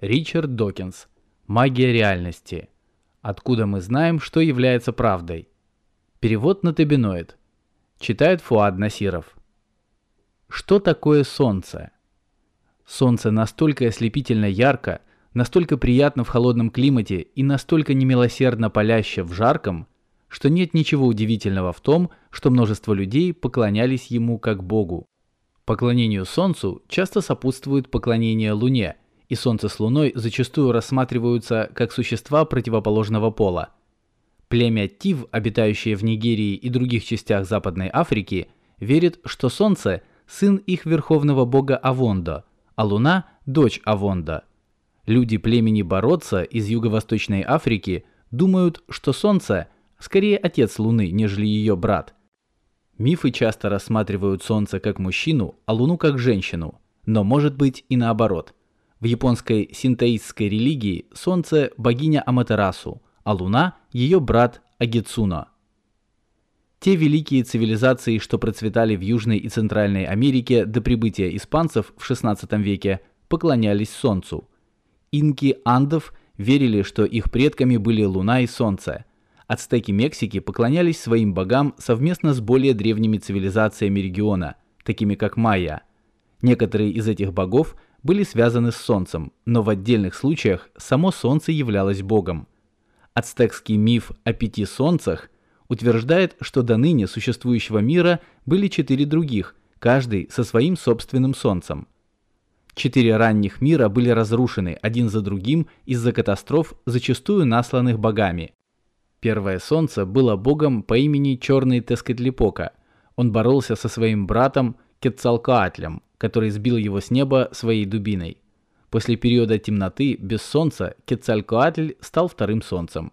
Ричард Докинс. Магия реальности. Откуда мы знаем, что является правдой? Перевод на табиноид. Читает Фуад Насиров. Что такое солнце? Солнце настолько ослепительно ярко, настолько приятно в холодном климате и настолько немилосердно паляще в жарком, что нет ничего удивительного в том, что множество людей поклонялись ему как богу. Поклонению солнцу часто сопутствует поклонение луне, и солнце с луной зачастую рассматриваются как существа противоположного пола. Племя Тив, обитающее в Нигерии и других частях Западной Африки, верит, что солнце сын их верховного бога Авондо, а луна дочь Авондо. Люди племени Бородца из Юго-Восточной Африки думают, что солнце скорее отец луны, нежели ее брат. Мифы часто рассматривают солнце как мужчину, а луну как женщину, но может быть и наоборот – в японской синтоистской религии солнце – богиня Аматерасу, а луна – ее брат Агицуна. Те великие цивилизации, что процветали в Южной и Центральной Америке до прибытия испанцев в XVI веке, поклонялись солнцу. Инки андов верили, что их предками были луна и солнце. Ацтеки Мексики поклонялись своим богам совместно с более древними цивилизациями региона, такими как майя. Некоторые из этих богов – были связаны с Солнцем, но в отдельных случаях само Солнце являлось богом. Ацтекский миф о пяти солнцах утверждает, что до ныне существующего мира были четыре других, каждый со своим собственным солнцем. Четыре ранних мира были разрушены один за другим из-за катастроф, зачастую насланных богами. Первое солнце было богом по имени Черный Тескотлипока. Он боролся со своим братом Кетцалкоатлем, который сбил его с неба своей дубиной. После периода темноты, без солнца, Кецалькоатль стал вторым солнцем.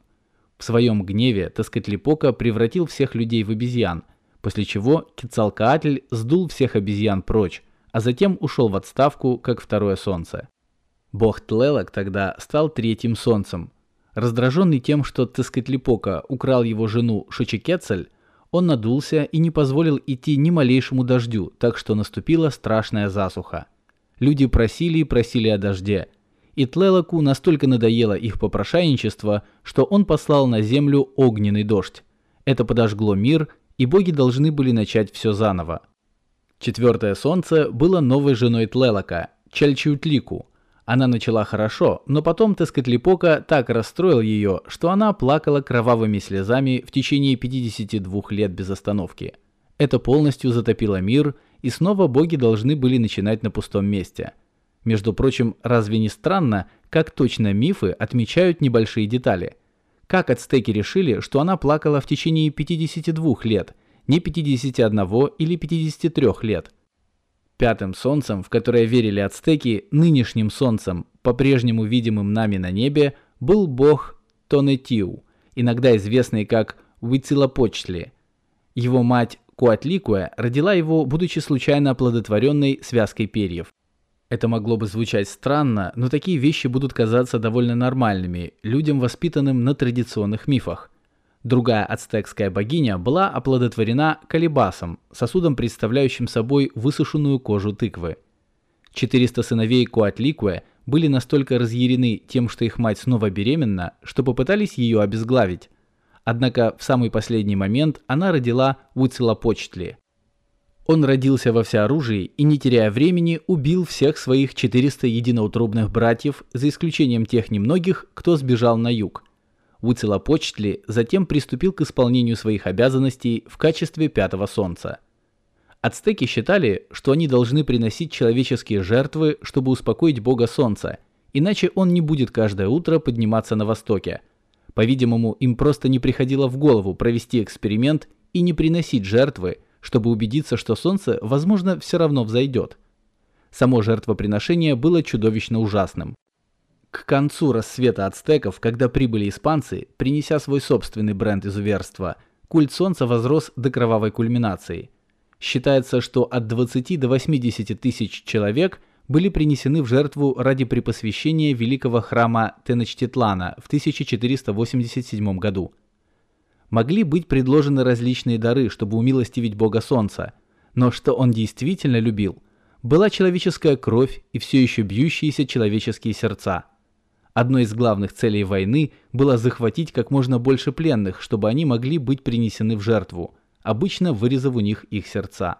В своем гневе Тескотлипока превратил всех людей в обезьян, после чего Кецалкоатль сдул всех обезьян прочь, а затем ушел в отставку, как второе солнце. Бог Тлелок тогда стал третьим солнцем. Раздраженный тем, что Тескотлипока украл его жену Шочекецель, он надулся и не позволил идти ни малейшему дождю, так что наступила страшная засуха. Люди просили и просили о дожде. И Тлелоку настолько надоело их попрошайничество, что он послал на землю огненный дождь. Это подожгло мир, и боги должны были начать все заново. Четвертое солнце было новой женой Тлелока, Чальчутлику, она начала хорошо, но потом Тескотлипока так расстроил ее, что она плакала кровавыми слезами в течение 52 лет без остановки. Это полностью затопило мир, и снова боги должны были начинать на пустом месте. Между прочим, разве не странно, как точно мифы отмечают небольшие детали? Как ацтеки решили, что она плакала в течение 52 лет, не 51 или 53 лет? Пятым солнцем, в которое верили ацтеки, нынешним солнцем, по-прежнему видимым нами на небе, был бог Тонетиу, иногда известный как Уицилопочтли. Его мать Куатликуэ родила его, будучи случайно оплодотворенной связкой перьев. Это могло бы звучать странно, но такие вещи будут казаться довольно нормальными людям, воспитанным на традиционных мифах – Другая ацтекская богиня была оплодотворена колебасом, сосудом, представляющим собой высушенную кожу тыквы. 400 сыновей Коатликуэ были настолько разъярены тем, что их мать снова беременна, что попытались ее обезглавить. Однако в самый последний момент она родила Уцелопочтли. Он родился во всеоружии и, не теряя времени, убил всех своих 400 единоутробных братьев, за исключением тех немногих, кто сбежал на юг. Уцелопочтли затем приступил к исполнению своих обязанностей в качестве пятого солнца. Ацтеки считали, что они должны приносить человеческие жертвы, чтобы успокоить бога солнца, иначе он не будет каждое утро подниматься на востоке. По-видимому, им просто не приходило в голову провести эксперимент и не приносить жертвы, чтобы убедиться, что солнце, возможно, все равно взойдет. Само жертвоприношение было чудовищно ужасным. К концу рассвета ацтеков, когда прибыли испанцы, принеся свой собственный бренд изуверства, культ солнца возрос до кровавой кульминации. Считается, что от 20 до 80 тысяч человек были принесены в жертву ради припосвящения великого храма Теночтитлана в 1487 году. Могли быть предложены различные дары, чтобы умилостивить бога солнца, но что он действительно любил, была человеческая кровь и все еще бьющиеся человеческие сердца – Одной из главных целей войны было захватить как можно больше пленных, чтобы они могли быть принесены в жертву, обычно вырезав у них их сердца.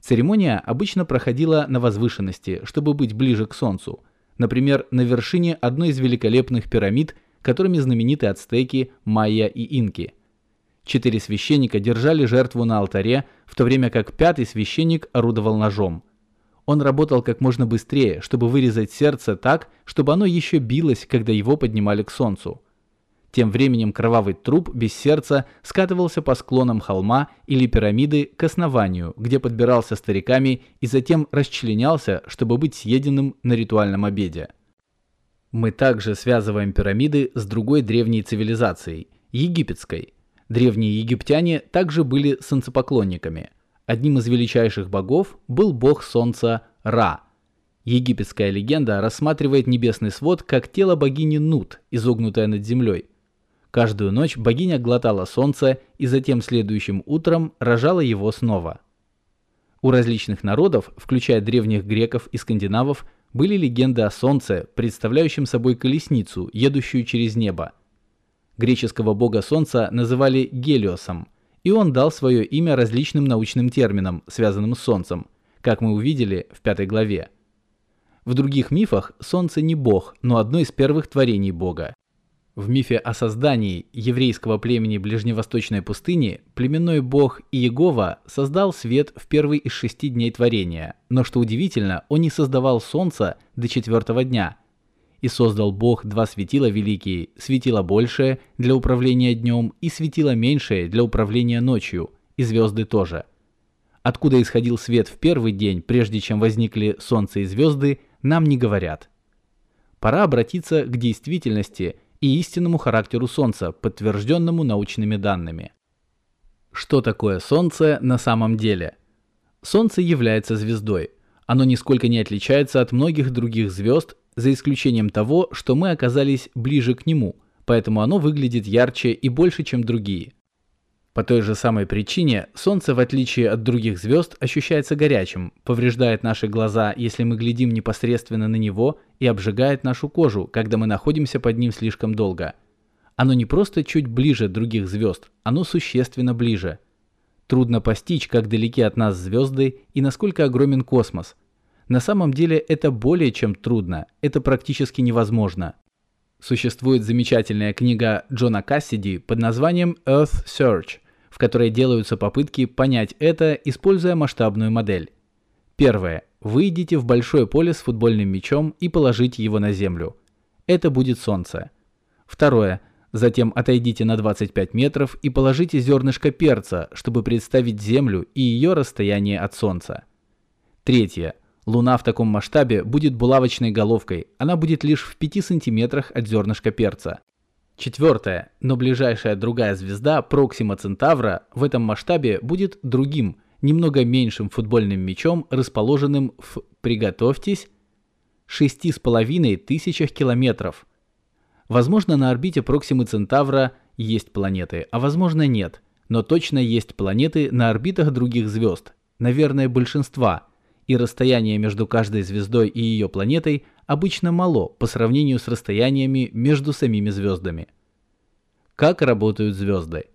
Церемония обычно проходила на возвышенности, чтобы быть ближе к Солнцу, например, на вершине одной из великолепных пирамид, которыми знамениты ацтеки, майя и инки. Четыре священника держали жертву на алтаре, в то время как пятый священник орудовал ножом – он работал как можно быстрее, чтобы вырезать сердце так, чтобы оно еще билось, когда его поднимали к солнцу. Тем временем кровавый труп без сердца скатывался по склонам холма или пирамиды к основанию, где подбирался стариками и затем расчленялся, чтобы быть съеденным на ритуальном обеде. Мы также связываем пирамиды с другой древней цивилизацией – египетской. Древние египтяне также были солнцепоклонниками – Одним из величайших богов был бог солнца Ра. Египетская легенда рассматривает небесный свод как тело богини Нут, изогнутое над землей. Каждую ночь богиня глотала солнце и затем следующим утром рожала его снова. У различных народов, включая древних греков и скандинавов, были легенды о солнце, представляющем собой колесницу, едущую через небо. Греческого бога солнца называли Гелиосом – и он дал свое имя различным научным терминам, связанным с Солнцем, как мы увидели в пятой главе. В других мифах Солнце не бог, но одно из первых творений Бога. В мифе о создании еврейского племени Ближневосточной пустыни племенной бог Иегова создал свет в первый из шести дней творения, но что удивительно, он не создавал солнце до четвертого дня – и создал Бог два светила великие, светило большее для управления днем и светило меньшее для управления ночью, и звезды тоже. Откуда исходил свет в первый день, прежде чем возникли солнце и звезды, нам не говорят. Пора обратиться к действительности и истинному характеру Солнца, подтвержденному научными данными. Что такое Солнце на самом деле? Солнце является звездой. Оно нисколько не отличается от многих других звезд за исключением того, что мы оказались ближе к нему, поэтому оно выглядит ярче и больше, чем другие. По той же самой причине Солнце, в отличие от других звезд, ощущается горячим, повреждает наши глаза, если мы глядим непосредственно на него, и обжигает нашу кожу, когда мы находимся под ним слишком долго. Оно не просто чуть ближе других звезд, оно существенно ближе. Трудно постичь, как далеки от нас звезды и насколько огромен космос – на самом деле это более чем трудно, это практически невозможно. Существует замечательная книга Джона Кассиди под названием Earth Search, в которой делаются попытки понять это, используя масштабную модель. Первое. Выйдите в большое поле с футбольным мячом и положите его на землю. Это будет Солнце. Второе. Затем отойдите на 25 метров и положите зернышко перца, чтобы представить Землю и ее расстояние от Солнца. Третье. Луна в таком масштабе будет булавочной головкой, она будет лишь в 5 сантиметрах от зернышка перца. Четвертое. Но ближайшая другая звезда, Проксима Центавра, в этом масштабе будет другим, немного меньшим футбольным мячом, расположенным в, приготовьтесь, 6,5 тысячах километров. Возможно, на орбите Проксимы Центавра есть планеты, а возможно нет, но точно есть планеты на орбитах других звезд, наверное, большинства – и расстояние между каждой звездой и ее планетой обычно мало по сравнению с расстояниями между самими звездами. Как работают звезды?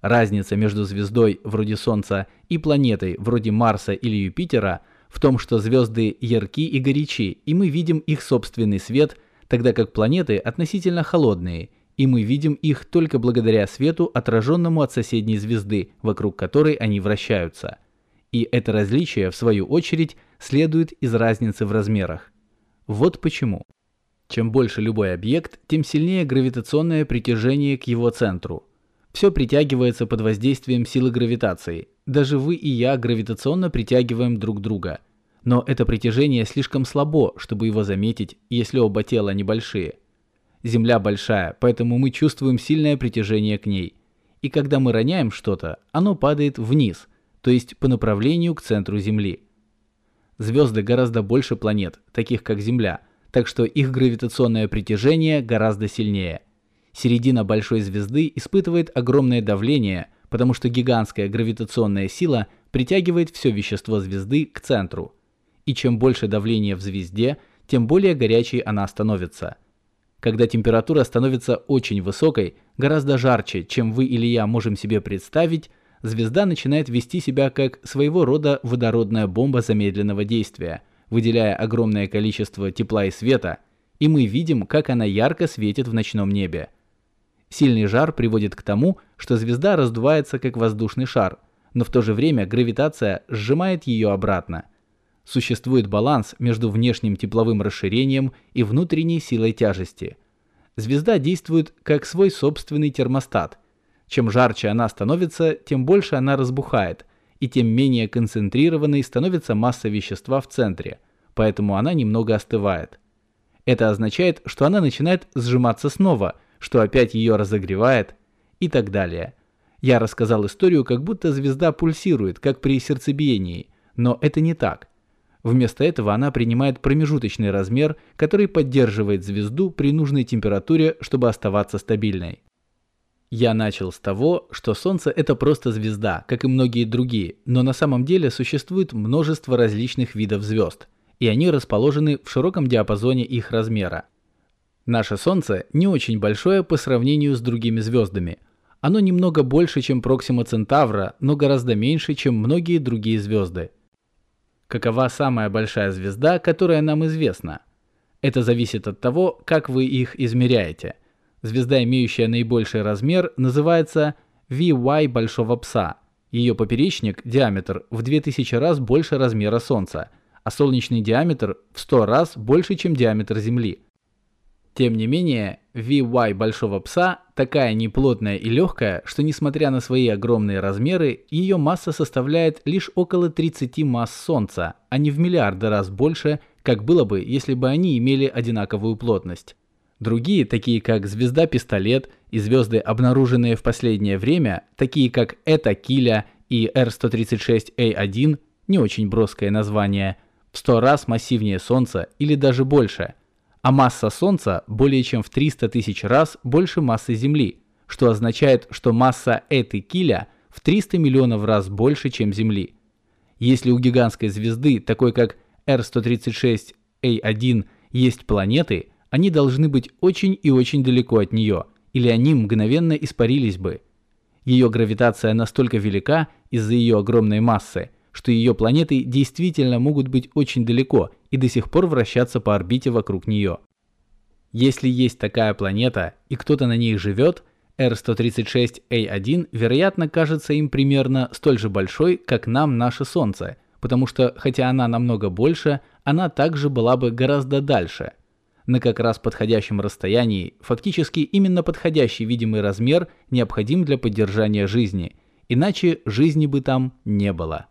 Разница между звездой вроде Солнца и планетой вроде Марса или Юпитера в том, что звезды ярки и горячи, и мы видим их собственный свет, тогда как планеты относительно холодные, и мы видим их только благодаря свету, отраженному от соседней звезды, вокруг которой они вращаются – и это различие, в свою очередь, следует из разницы в размерах. Вот почему. Чем больше любой объект, тем сильнее гравитационное притяжение к его центру. Все притягивается под воздействием силы гравитации. Даже вы и я гравитационно притягиваем друг друга. Но это притяжение слишком слабо, чтобы его заметить, если оба тела небольшие. Земля большая, поэтому мы чувствуем сильное притяжение к ней. И когда мы роняем что-то, оно падает вниз – то есть по направлению к центру Земли. Звезды гораздо больше планет, таких как Земля, так что их гравитационное притяжение гораздо сильнее. Середина большой звезды испытывает огромное давление, потому что гигантская гравитационная сила притягивает все вещество звезды к центру. И чем больше давление в звезде, тем более горячей она становится. Когда температура становится очень высокой, гораздо жарче, чем вы или я можем себе представить, звезда начинает вести себя как своего рода водородная бомба замедленного действия, выделяя огромное количество тепла и света, и мы видим, как она ярко светит в ночном небе. Сильный жар приводит к тому, что звезда раздувается как воздушный шар, но в то же время гравитация сжимает ее обратно. Существует баланс между внешним тепловым расширением и внутренней силой тяжести. Звезда действует как свой собственный термостат – чем жарче она становится, тем больше она разбухает, и тем менее концентрированной становится масса вещества в центре, поэтому она немного остывает. Это означает, что она начинает сжиматься снова, что опять ее разогревает и так далее. Я рассказал историю, как будто звезда пульсирует, как при сердцебиении, но это не так. Вместо этого она принимает промежуточный размер, который поддерживает звезду при нужной температуре, чтобы оставаться стабильной. Я начал с того, что Солнце это просто звезда, как и многие другие, но на самом деле существует множество различных видов звезд, и они расположены в широком диапазоне их размера. Наше Солнце не очень большое по сравнению с другими звездами. Оно немного больше, чем Проксима Центавра, но гораздо меньше, чем многие другие звезды. Какова самая большая звезда, которая нам известна? Это зависит от того, как вы их измеряете – Звезда, имеющая наибольший размер, называется VY Большого Пса. Ее поперечник, диаметр, в 2000 раз больше размера Солнца, а солнечный диаметр в 100 раз больше, чем диаметр Земли. Тем не менее, VY Большого Пса такая неплотная и легкая, что несмотря на свои огромные размеры, ее масса составляет лишь около 30 масс Солнца, а не в миллиарды раз больше, как было бы, если бы они имели одинаковую плотность. Другие, такие как звезда-пистолет и звезды, обнаруженные в последнее время, такие как Эта Киля и R136A1, не очень броское название, в 100 раз массивнее Солнца или даже больше, а масса Солнца более чем в 300 тысяч раз больше массы Земли, что означает, что масса этой Киля в 300 миллионов раз больше, чем Земли. Если у гигантской звезды, такой как R136A1, есть планеты – они должны быть очень и очень далеко от нее, или они мгновенно испарились бы. Ее гравитация настолько велика из-за ее огромной массы, что ее планеты действительно могут быть очень далеко и до сих пор вращаться по орбите вокруг нее. Если есть такая планета и кто-то на ней живет, R136A1, вероятно, кажется им примерно столь же большой, как нам наше Солнце, потому что хотя она намного больше, она также была бы гораздо дальше – на как раз подходящем расстоянии, фактически именно подходящий видимый размер необходим для поддержания жизни, иначе жизни бы там не было.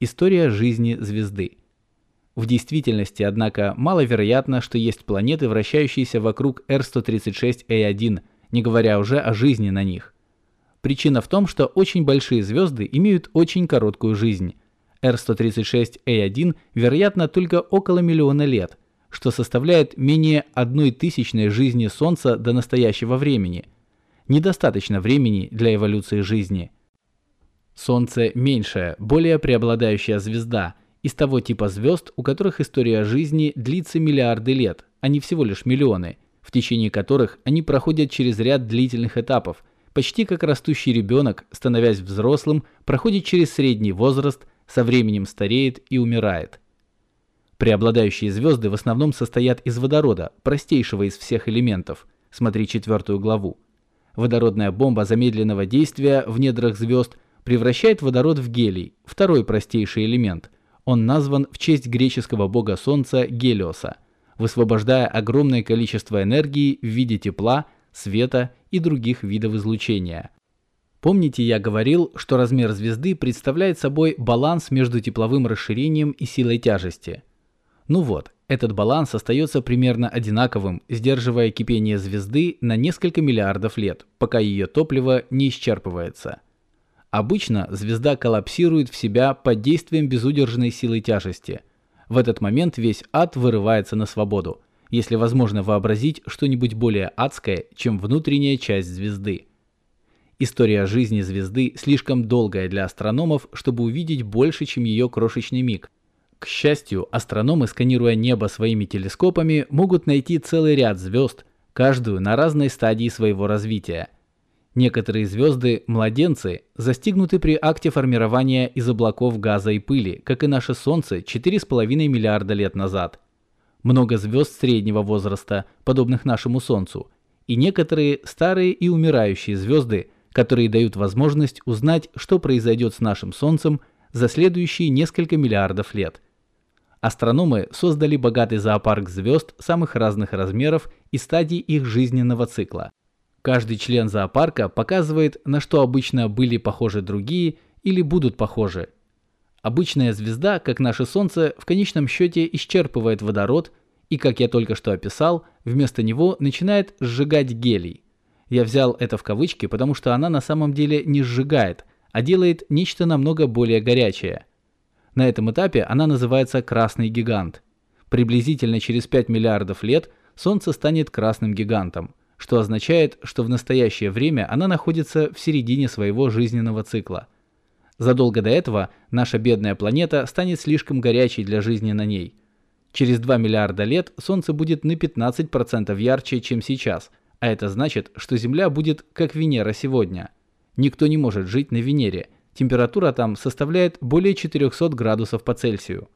История жизни звезды. В действительности, однако, маловероятно, что есть планеты, вращающиеся вокруг R136A1, не говоря уже о жизни на них. Причина в том, что очень большие звезды имеют очень короткую жизнь. R136A1, вероятно, только около миллиона лет – что составляет менее одной тысячной жизни Солнца до настоящего времени. Недостаточно времени для эволюции жизни. Солнце – меньшая, более преобладающая звезда из того типа звезд, у которых история жизни длится миллиарды лет, а не всего лишь миллионы, в течение которых они проходят через ряд длительных этапов, почти как растущий ребенок, становясь взрослым, проходит через средний возраст, со временем стареет и умирает. Преобладающие звезды в основном состоят из водорода, простейшего из всех элементов. Смотри четвертую главу. Водородная бомба замедленного действия в недрах звезд превращает водород в гелий, второй простейший элемент. Он назван в честь греческого бога Солнца Гелиоса, высвобождая огромное количество энергии в виде тепла, света и других видов излучения. Помните, я говорил, что размер звезды представляет собой баланс между тепловым расширением и силой тяжести – ну вот, этот баланс остается примерно одинаковым, сдерживая кипение звезды на несколько миллиардов лет, пока ее топливо не исчерпывается. Обычно звезда коллапсирует в себя под действием безудержной силы тяжести. В этот момент весь ад вырывается на свободу, если возможно вообразить что-нибудь более адское, чем внутренняя часть звезды. История жизни звезды слишком долгая для астрономов, чтобы увидеть больше, чем ее крошечный миг – К счастью, астрономы, сканируя небо своими телескопами, могут найти целый ряд звезд, каждую на разной стадии своего развития. Некоторые звезды, младенцы, застигнуты при акте формирования из облаков газа и пыли, как и наше Солнце 4,5 миллиарда лет назад. Много звезд среднего возраста, подобных нашему Солнцу, и некоторые старые и умирающие звезды, которые дают возможность узнать, что произойдет с нашим Солнцем за следующие несколько миллиардов лет. Астрономы создали богатый зоопарк звезд самых разных размеров и стадий их жизненного цикла. Каждый член зоопарка показывает, на что обычно были похожи другие или будут похожи. Обычная звезда, как наше Солнце, в конечном счете исчерпывает водород и, как я только что описал, вместо него начинает сжигать гелий. Я взял это в кавычки, потому что она на самом деле не сжигает, а делает нечто намного более горячее – на этом этапе она называется красный гигант. Приблизительно через 5 миллиардов лет Солнце станет красным гигантом, что означает, что в настоящее время она находится в середине своего жизненного цикла. Задолго до этого наша бедная планета станет слишком горячей для жизни на ней. Через 2 миллиарда лет Солнце будет на 15% ярче, чем сейчас, а это значит, что Земля будет как Венера сегодня. Никто не может жить на Венере, температура там составляет более 400 градусов по Цельсию.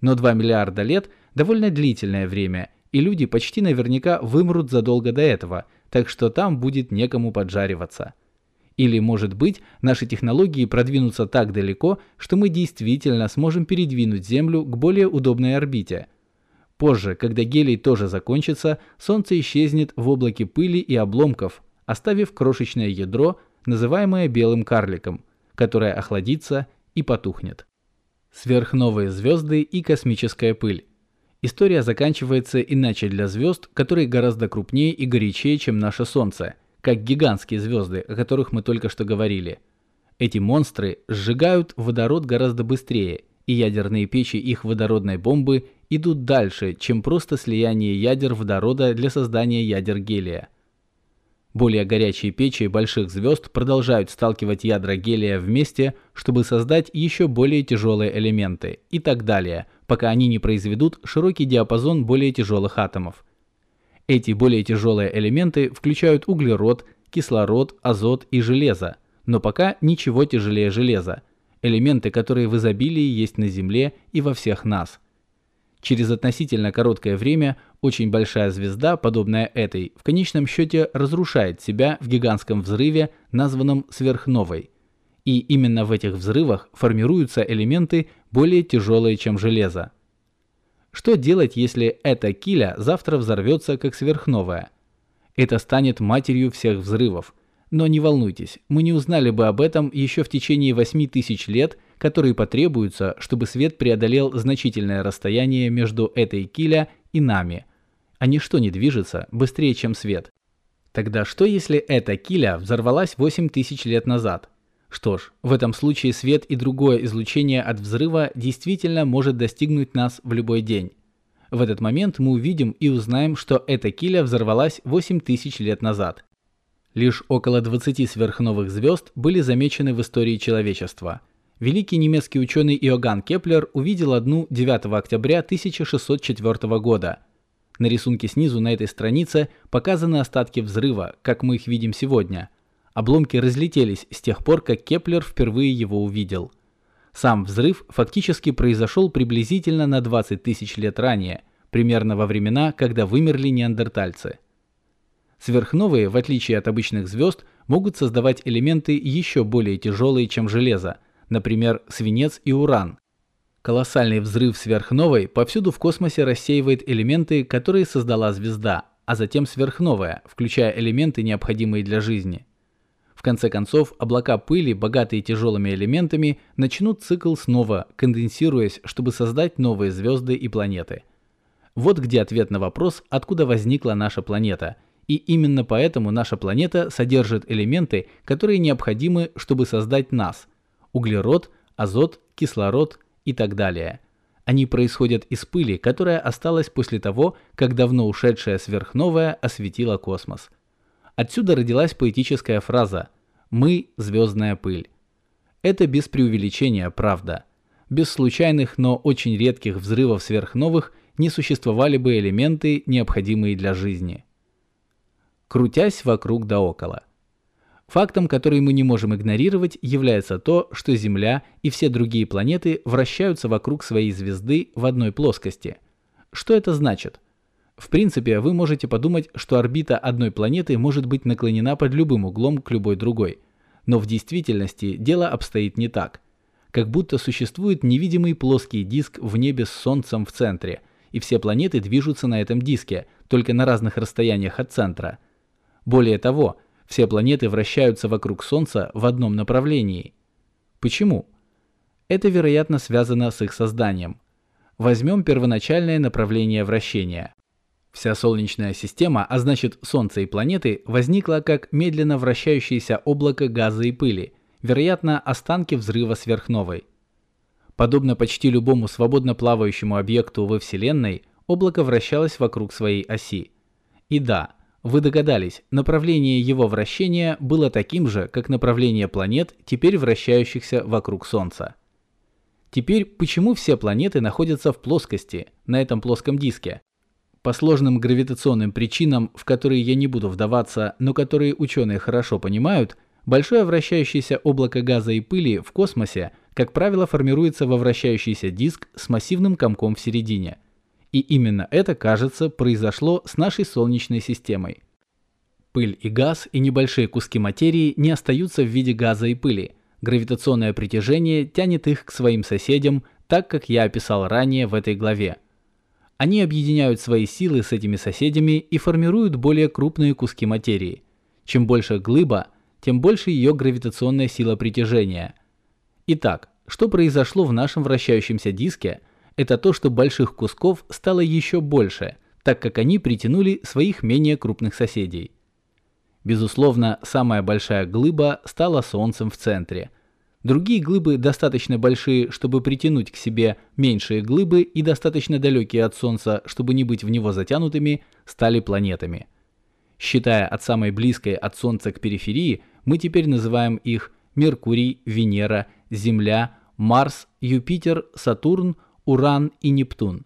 Но 2 миллиарда лет – довольно длительное время, и люди почти наверняка вымрут задолго до этого, так что там будет некому поджариваться. Или, может быть, наши технологии продвинутся так далеко, что мы действительно сможем передвинуть Землю к более удобной орбите. Позже, когда гелий тоже закончится, Солнце исчезнет в облаке пыли и обломков, оставив крошечное ядро, называемое белым карликом – которая охладится и потухнет. Сверхновые звезды и космическая пыль. История заканчивается иначе для звезд, которые гораздо крупнее и горячее, чем наше Солнце, как гигантские звезды, о которых мы только что говорили. Эти монстры сжигают водород гораздо быстрее, и ядерные печи их водородной бомбы идут дальше, чем просто слияние ядер водорода для создания ядер гелия. Более горячие печи больших звезд продолжают сталкивать ядра гелия вместе, чтобы создать еще более тяжелые элементы и так далее, пока они не произведут широкий диапазон более тяжелых атомов. Эти более тяжелые элементы включают углерод, кислород, азот и железо, но пока ничего тяжелее железа, элементы, которые в изобилии есть на Земле и во всех нас. Через относительно короткое время очень большая звезда, подобная этой, в конечном счете разрушает себя в гигантском взрыве, названном сверхновой. И именно в этих взрывах формируются элементы более тяжелые, чем железо. Что делать, если эта киля завтра взорвется как сверхновая? Это станет матерью всех взрывов. Но не волнуйтесь, мы не узнали бы об этом еще в течение 8000 лет – которые потребуются, чтобы свет преодолел значительное расстояние между этой киля и нами. А ничто не движется быстрее, чем свет. Тогда что если Эта Киля взорвалась 8000 лет назад? Что ж, в этом случае свет и другое излучение от взрыва действительно может достигнуть нас в любой день. В этот момент мы увидим и узнаем, что Эта Киля взорвалась 8000 лет назад. Лишь около 20 сверхновых звезд были замечены в истории человечества – великий немецкий ученый Иоганн Кеплер увидел одну 9 октября 1604 года. На рисунке снизу на этой странице показаны остатки взрыва, как мы их видим сегодня. Обломки разлетелись с тех пор, как Кеплер впервые его увидел. Сам взрыв фактически произошел приблизительно на 20 тысяч лет ранее, примерно во времена, когда вымерли неандертальцы. Сверхновые, в отличие от обычных звезд, могут создавать элементы еще более тяжелые, чем железо – например, свинец и уран. Колоссальный взрыв сверхновой повсюду в космосе рассеивает элементы, которые создала звезда, а затем сверхновая, включая элементы, необходимые для жизни. В конце концов, облака пыли, богатые тяжелыми элементами, начнут цикл снова, конденсируясь, чтобы создать новые звезды и планеты. Вот где ответ на вопрос, откуда возникла наша планета. И именно поэтому наша планета содержит элементы, которые необходимы, чтобы создать нас – углерод, азот, кислород и так далее. Они происходят из пыли, которая осталась после того, как давно ушедшая сверхновая осветила космос. Отсюда родилась поэтическая фраза «Мы – звездная пыль». Это без преувеличения правда. без случайных, но очень редких взрывов сверхновых не существовали бы элементы, необходимые для жизни. Крутясь вокруг да около. Фактом, который мы не можем игнорировать, является то, что Земля и все другие планеты вращаются вокруг своей звезды в одной плоскости. Что это значит? В принципе, вы можете подумать, что орбита одной планеты может быть наклонена под любым углом к любой другой. Но в действительности дело обстоит не так. Как будто существует невидимый плоский диск в небе с Солнцем в центре, и все планеты движутся на этом диске, только на разных расстояниях от центра. Более того, все планеты вращаются вокруг Солнца в одном направлении. Почему? Это, вероятно, связано с их созданием. Возьмем первоначальное направление вращения. Вся Солнечная система, а значит Солнце и планеты, возникла как медленно вращающееся облако газа и пыли, вероятно, останки взрыва сверхновой. Подобно почти любому свободно плавающему объекту во Вселенной, облако вращалось вокруг своей оси. И да, вы догадались, направление его вращения было таким же, как направление планет, теперь вращающихся вокруг Солнца. Теперь, почему все планеты находятся в плоскости, на этом плоском диске? По сложным гравитационным причинам, в которые я не буду вдаваться, но которые ученые хорошо понимают, большое вращающееся облако газа и пыли в космосе, как правило, формируется во вращающийся диск с массивным комком в середине – и именно это, кажется, произошло с нашей Солнечной системой. Пыль и газ и небольшие куски материи не остаются в виде газа и пыли. Гравитационное притяжение тянет их к своим соседям, так как я описал ранее в этой главе. Они объединяют свои силы с этими соседями и формируют более крупные куски материи. Чем больше глыба, тем больше ее гравитационная сила притяжения. Итак, что произошло в нашем вращающемся диске – это то, что больших кусков стало еще больше, так как они притянули своих менее крупных соседей. Безусловно, самая большая глыба стала Солнцем в центре. Другие глыбы достаточно большие, чтобы притянуть к себе меньшие глыбы и достаточно далекие от Солнца, чтобы не быть в него затянутыми, стали планетами. Считая от самой близкой от Солнца к периферии, мы теперь называем их Меркурий, Венера, Земля, Марс, Юпитер, Сатурн, Уран и Нептун.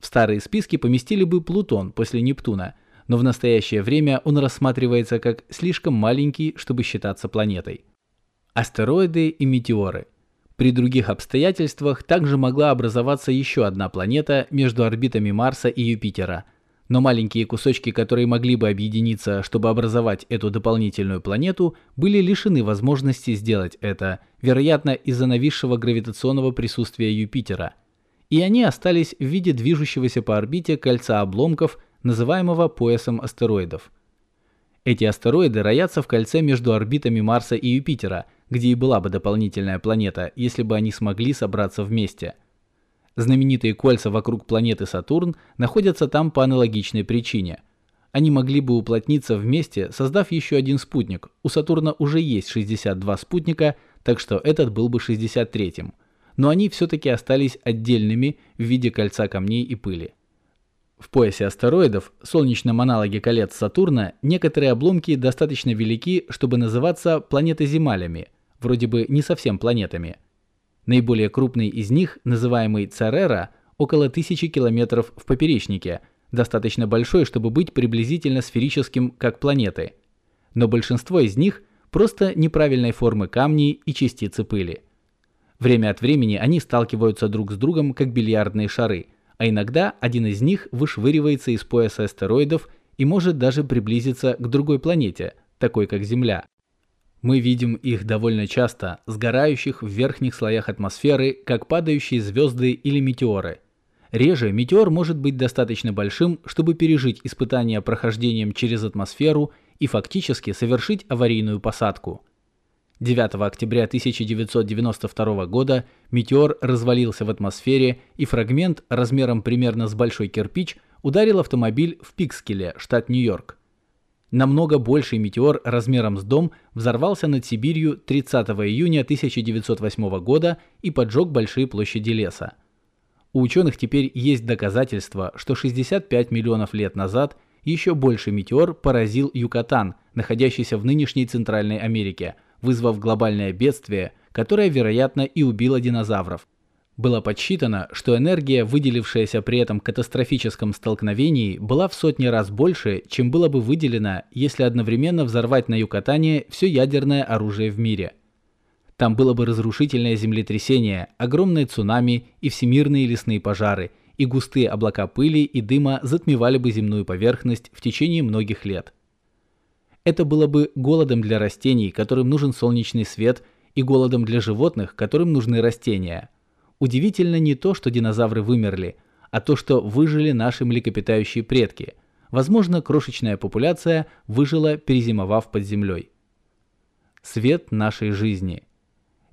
В старые списки поместили бы Плутон после Нептуна, но в настоящее время он рассматривается как слишком маленький, чтобы считаться планетой. Астероиды и метеоры. При других обстоятельствах также могла образоваться еще одна планета между орбитами Марса и Юпитера – но маленькие кусочки, которые могли бы объединиться, чтобы образовать эту дополнительную планету, были лишены возможности сделать это, вероятно, из-за нависшего гравитационного присутствия Юпитера – и они остались в виде движущегося по орбите кольца обломков, называемого поясом астероидов. Эти астероиды роятся в кольце между орбитами Марса и Юпитера, где и была бы дополнительная планета, если бы они смогли собраться вместе. Знаменитые кольца вокруг планеты Сатурн находятся там по аналогичной причине. Они могли бы уплотниться вместе, создав еще один спутник. У Сатурна уже есть 62 спутника, так что этот был бы 63-м но они все-таки остались отдельными в виде кольца камней и пыли. В поясе астероидов, солнечном аналоге колец Сатурна, некоторые обломки достаточно велики, чтобы называться планетоземалями, вроде бы не совсем планетами. Наиболее крупный из них, называемый Церера, около тысячи километров в поперечнике, достаточно большой, чтобы быть приблизительно сферическим, как планеты. Но большинство из них просто неправильной формы камни и частицы пыли. Время от времени они сталкиваются друг с другом, как бильярдные шары, а иногда один из них вышвыривается из пояса астероидов и может даже приблизиться к другой планете, такой как Земля. Мы видим их довольно часто, сгорающих в верхних слоях атмосферы, как падающие звезды или метеоры. Реже метеор может быть достаточно большим, чтобы пережить испытания прохождением через атмосферу и фактически совершить аварийную посадку – 9 октября 1992 года метеор развалился в атмосфере, и фрагмент размером примерно с большой кирпич ударил автомобиль в Пикскеле, штат Нью-Йорк. Намного больший метеор размером с дом взорвался над Сибирью 30 июня 1908 года и поджег большие площади леса. У ученых теперь есть доказательства, что 65 миллионов лет назад еще больше метеор поразил Юкатан, находящийся в нынешней Центральной Америке – вызвав глобальное бедствие, которое, вероятно, и убило динозавров. Было подсчитано, что энергия, выделившаяся при этом катастрофическом столкновении, была в сотни раз больше, чем было бы выделено, если одновременно взорвать на Юкатане все ядерное оружие в мире. Там было бы разрушительное землетрясение, огромные цунами и всемирные лесные пожары, и густые облака пыли и дыма затмевали бы земную поверхность в течение многих лет. Это было бы голодом для растений, которым нужен солнечный свет, и голодом для животных, которым нужны растения – Удивительно не то, что динозавры вымерли, а то, что выжили наши млекопитающие предки. Возможно, крошечная популяция выжила, перезимовав под землей. Свет нашей жизни.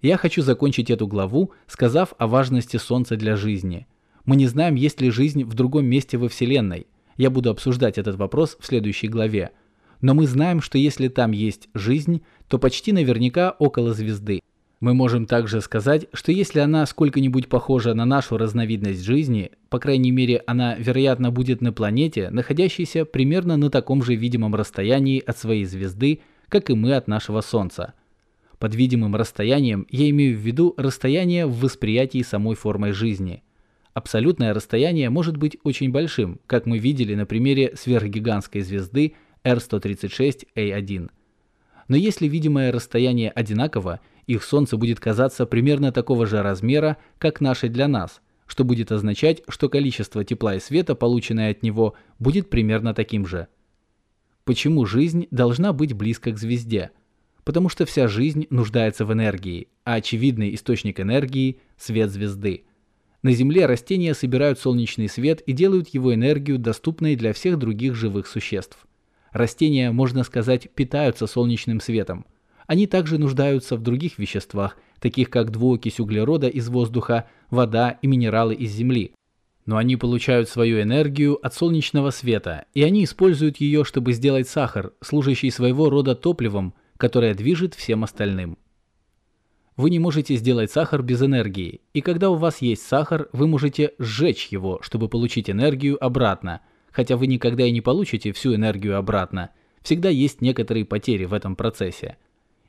Я хочу закончить эту главу, сказав о важности Солнца для жизни. Мы не знаем, есть ли жизнь в другом месте во Вселенной. Я буду обсуждать этот вопрос в следующей главе. Но мы знаем, что если там есть жизнь, то почти наверняка около звезды. Мы можем также сказать, что если она сколько-нибудь похожа на нашу разновидность жизни, по крайней мере она, вероятно, будет на планете, находящейся примерно на таком же видимом расстоянии от своей звезды, как и мы от нашего Солнца. Под видимым расстоянием я имею в виду расстояние в восприятии самой формой жизни. Абсолютное расстояние может быть очень большим, как мы видели на примере сверхгигантской звезды R136A1. Но если видимое расстояние одинаково, их Солнце будет казаться примерно такого же размера, как наше для нас, что будет означать, что количество тепла и света, полученное от него, будет примерно таким же. Почему жизнь должна быть близко к звезде? Потому что вся жизнь нуждается в энергии, а очевидный источник энергии – свет звезды. На Земле растения собирают солнечный свет и делают его энергию доступной для всех других живых существ. Растения, можно сказать, питаются солнечным светом – они также нуждаются в других веществах, таких как двуокись углерода из воздуха, вода и минералы из земли. Но они получают свою энергию от солнечного света, и они используют ее, чтобы сделать сахар, служащий своего рода топливом, которое движет всем остальным. Вы не можете сделать сахар без энергии, и когда у вас есть сахар, вы можете сжечь его, чтобы получить энергию обратно, хотя вы никогда и не получите всю энергию обратно. Всегда есть некоторые потери в этом процессе.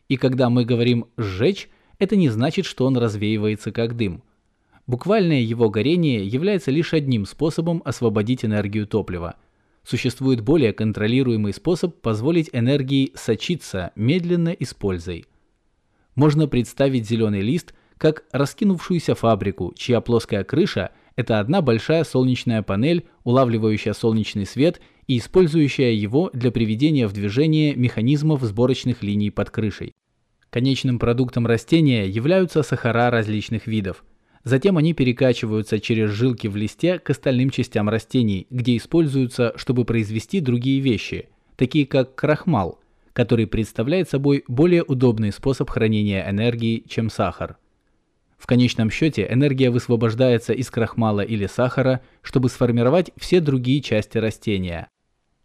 И когда мы говорим «сжечь», это не значит, что он развеивается как дым. Буквальное его горение является лишь одним способом освободить энергию топлива. Существует более контролируемый способ позволить энергии сочиться медленно и с пользой. Можно представить зеленый лист как раскинувшуюся фабрику, чья плоская крыша – это одна большая солнечная панель, улавливающая солнечный свет и использующая его для приведения в движение механизмов сборочных линий под крышей. Конечным продуктом растения являются сахара различных видов. Затем они перекачиваются через жилки в листе к остальным частям растений, где используются, чтобы произвести другие вещи, такие как крахмал, который представляет собой более удобный способ хранения энергии, чем сахар. В конечном счете энергия высвобождается из крахмала или сахара, чтобы сформировать все другие части растения.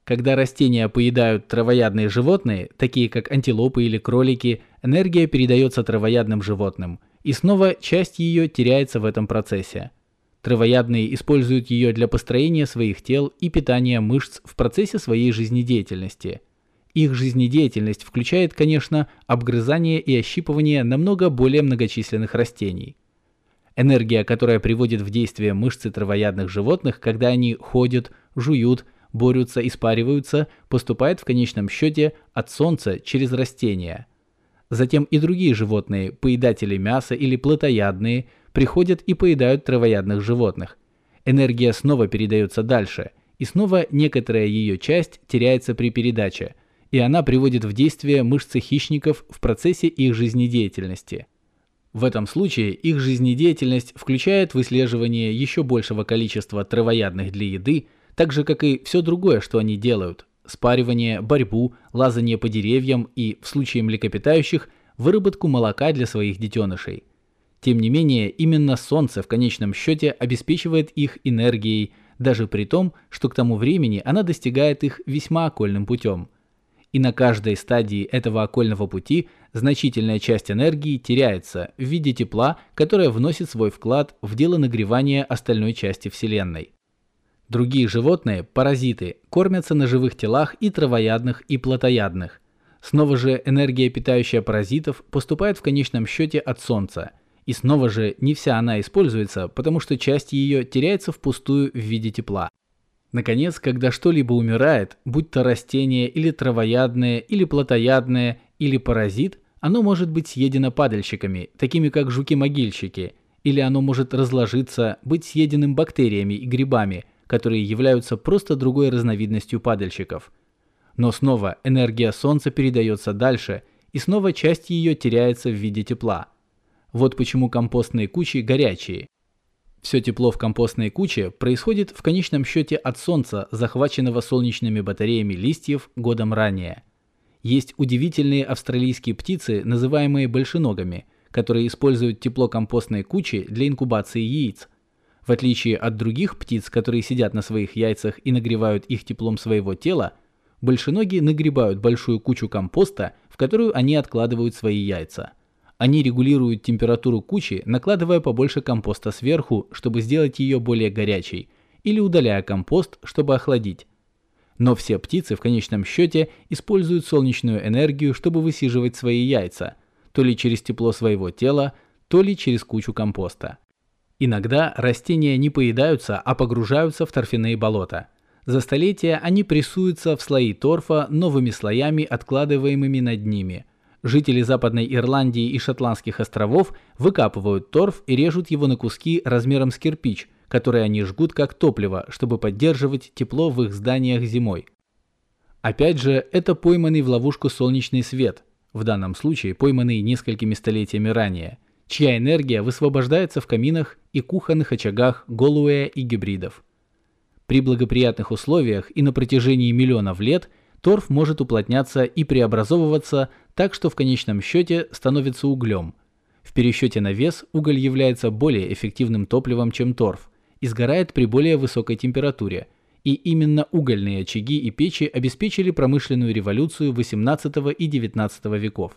Когда растения поедают травоядные животные, такие как антилопы или кролики, энергия передается травоядным животным, и снова часть ее теряется в этом процессе. Травоядные используют ее для построения своих тел и питания мышц в процессе своей жизнедеятельности. Их жизнедеятельность включает, конечно, обгрызание и ощипывание намного более многочисленных растений. Энергия, которая приводит в действие мышцы травоядных животных, когда они ходят, жуют, борются и спариваются, поступает в конечном счете от солнца через растения. Затем и другие животные, поедатели мяса или плотоядные, приходят и поедают травоядных животных. Энергия снова передается дальше, и снова некоторая ее часть теряется при передаче, и она приводит в действие мышцы хищников в процессе их жизнедеятельности. В этом случае их жизнедеятельность включает выслеживание еще большего количества травоядных для еды, так же как и все другое, что они делают – спаривание, борьбу, лазание по деревьям и, в случае млекопитающих, выработку молока для своих детенышей. Тем не менее, именно Солнце в конечном счете обеспечивает их энергией, даже при том, что к тому времени она достигает их весьма окольным путем. И на каждой стадии этого окольного пути значительная часть энергии теряется в виде тепла, которое вносит свой вклад в дело нагревания остальной части Вселенной. Другие животные, паразиты, кормятся на живых телах и травоядных, и плотоядных. Снова же энергия, питающая паразитов, поступает в конечном счете от Солнца, И снова же не вся она используется, потому что часть ее теряется впустую в виде тепла. Наконец, когда что-либо умирает, будь то растение или травоядное, или плотоядное, или паразит, оно может быть съедено падальщиками, такими как жуки-могильщики, или оно может разложиться, быть съеденным бактериями и грибами, которые являются просто другой разновидностью падальщиков. Но снова энергия Солнца передается дальше, и снова часть ее теряется в виде тепла. Вот почему компостные кучи горячие. Все тепло в компостной куче происходит в конечном счете от Солнца, захваченного солнечными батареями листьев годом ранее. Есть удивительные австралийские птицы, называемые большеногами, которые используют тепло компостной кучи для инкубации яиц. В отличие от других птиц, которые сидят на своих яйцах и нагревают их теплом своего тела, большеноги нагребают большую кучу компоста, в которую они откладывают свои яйца. Они регулируют температуру кучи, накладывая побольше компоста сверху, чтобы сделать ее более горячей, или удаляя компост, чтобы охладить. Но все птицы в конечном счете используют солнечную энергию, чтобы высиживать свои яйца, то ли через тепло своего тела, то ли через кучу компоста. Иногда растения не поедаются, а погружаются в торфяные болота. За столетия они прессуются в слои торфа новыми слоями, откладываемыми над ними – Жители Западной Ирландии и Шотландских островов выкапывают торф и режут его на куски размером с кирпич, которые они жгут как топливо, чтобы поддерживать тепло в их зданиях зимой. Опять же, это пойманный в ловушку солнечный свет, в данном случае пойманный несколькими столетиями ранее, чья энергия высвобождается в каминах и кухонных очагах Голуэя и гибридов. При благоприятных условиях и на протяжении миллионов лет торф может уплотняться и преобразовываться так, что в конечном счете становится углем. В пересчете на вес уголь является более эффективным топливом, чем торф, и сгорает при более высокой температуре. И именно угольные очаги и печи обеспечили промышленную революцию XVIII и XIX веков.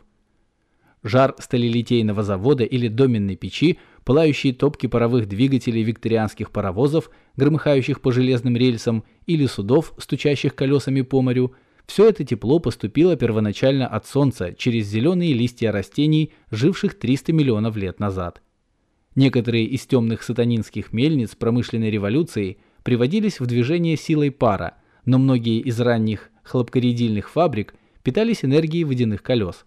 Жар сталелитейного завода или доменной печи, пылающие топки паровых двигателей викторианских паровозов, громыхающих по железным рельсам, или судов, стучащих колесами по морю – все это тепло поступило первоначально от Солнца через зеленые листья растений, живших 300 миллионов лет назад. Некоторые из темных сатанинских мельниц промышленной революции приводились в движение силой пара, но многие из ранних хлопкоредильных фабрик питались энергией водяных колес.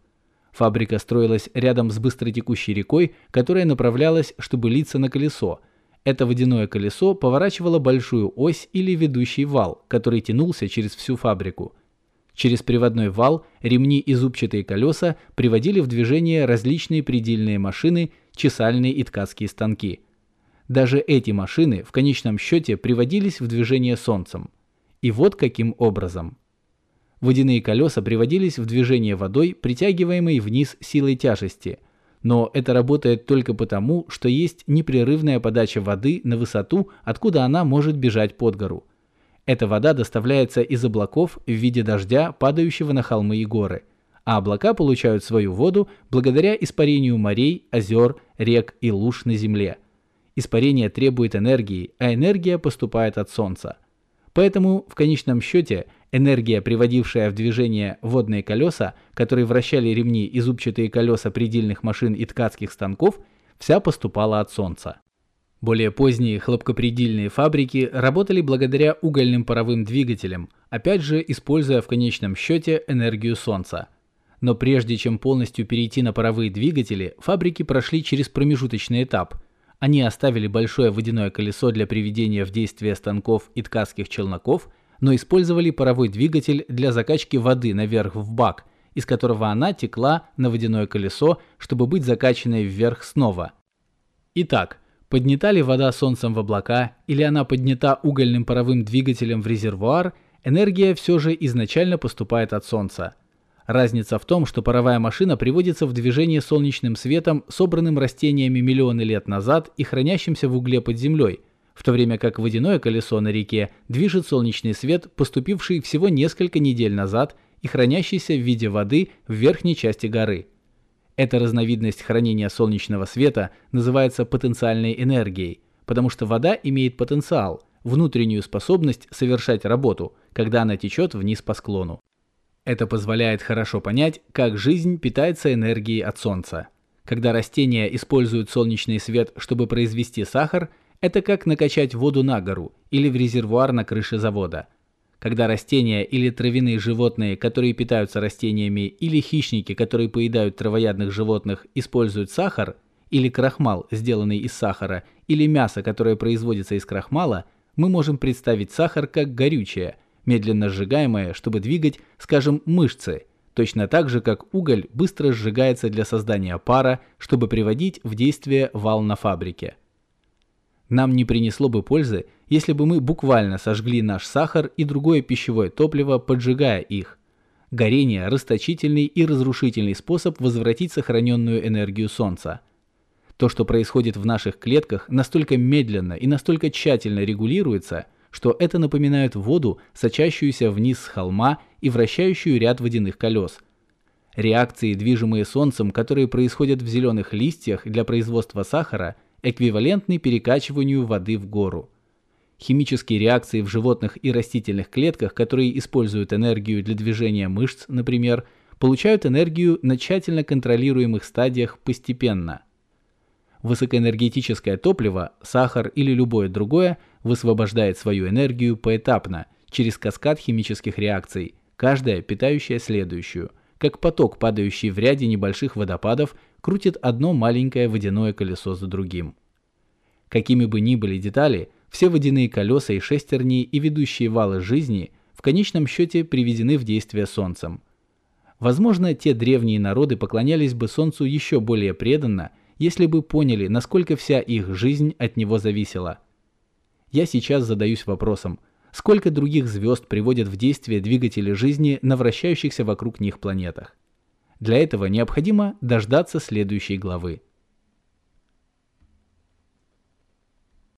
Фабрика строилась рядом с быстротекущей рекой, которая направлялась, чтобы литься на колесо. Это водяное колесо поворачивало большую ось или ведущий вал, который тянулся через всю фабрику – Через приводной вал ремни и зубчатые колеса приводили в движение различные предельные машины, чесальные и ткацкие станки. Даже эти машины в конечном счете приводились в движение солнцем. И вот каким образом. Водяные колеса приводились в движение водой, притягиваемой вниз силой тяжести. Но это работает только потому, что есть непрерывная подача воды на высоту, откуда она может бежать под гору. Эта вода доставляется из облаков в виде дождя, падающего на холмы и горы, а облака получают свою воду благодаря испарению морей, озер, рек и луж на земле. Испарение требует энергии, а энергия поступает от Солнца. Поэтому в конечном счете энергия, приводившая в движение водные колеса, которые вращали ремни и зубчатые колеса предельных машин и ткацких станков, вся поступала от Солнца. Более поздние хлопкопредельные фабрики работали благодаря угольным паровым двигателям, опять же используя в конечном счете энергию Солнца. Но прежде чем полностью перейти на паровые двигатели, фабрики прошли через промежуточный этап. Они оставили большое водяное колесо для приведения в действие станков и ткацких челноков, но использовали паровой двигатель для закачки воды наверх в бак, из которого она текла на водяное колесо, чтобы быть закачанной вверх снова. Итак, Поднята ли вода солнцем в облака или она поднята угольным паровым двигателем в резервуар, энергия все же изначально поступает от солнца. Разница в том, что паровая машина приводится в движение солнечным светом, собранным растениями миллионы лет назад и хранящимся в угле под землей, в то время как водяное колесо на реке движет солнечный свет, поступивший всего несколько недель назад и хранящийся в виде воды в верхней части горы. Эта разновидность хранения солнечного света называется потенциальной энергией, потому что вода имеет потенциал, внутреннюю способность совершать работу, когда она течет вниз по склону. Это позволяет хорошо понять, как жизнь питается энергией от Солнца. Когда растения используют солнечный свет, чтобы произвести сахар, это как накачать воду на гору или в резервуар на крыше завода. Когда растения или травяные животные, которые питаются растениями, или хищники, которые поедают травоядных животных, используют сахар, или крахмал, сделанный из сахара, или мясо, которое производится из крахмала, мы можем представить сахар как горючее, медленно сжигаемое, чтобы двигать, скажем, мышцы, точно так же, как уголь быстро сжигается для создания пара, чтобы приводить в действие вал на фабрике. Нам не принесло бы пользы, если бы мы буквально сожгли наш сахар и другое пищевое топливо, поджигая их. Горение – расточительный и разрушительный способ возвратить сохраненную энергию Солнца. То, что происходит в наших клетках, настолько медленно и настолько тщательно регулируется, что это напоминает воду, сочащуюся вниз с холма и вращающую ряд водяных колес. Реакции, движимые Солнцем, которые происходят в зеленых листьях для производства сахара, эквивалентны перекачиванию воды в гору. Химические реакции в животных и растительных клетках, которые используют энергию для движения мышц, например, получают энергию на тщательно контролируемых стадиях постепенно. Высокоэнергетическое топливо, сахар или любое другое высвобождает свою энергию поэтапно, через каскад химических реакций, каждая питающая следующую, как поток, падающий в ряде небольших водопадов, крутит одно маленькое водяное колесо за другим. Какими бы ни были детали, все водяные колеса и шестерни и ведущие валы жизни в конечном счете приведены в действие Солнцем. Возможно, те древние народы поклонялись бы Солнцу еще более преданно, если бы поняли, насколько вся их жизнь от него зависела. Я сейчас задаюсь вопросом, сколько других звезд приводят в действие двигатели жизни на вращающихся вокруг них планетах. Для этого необходимо дождаться следующей главы.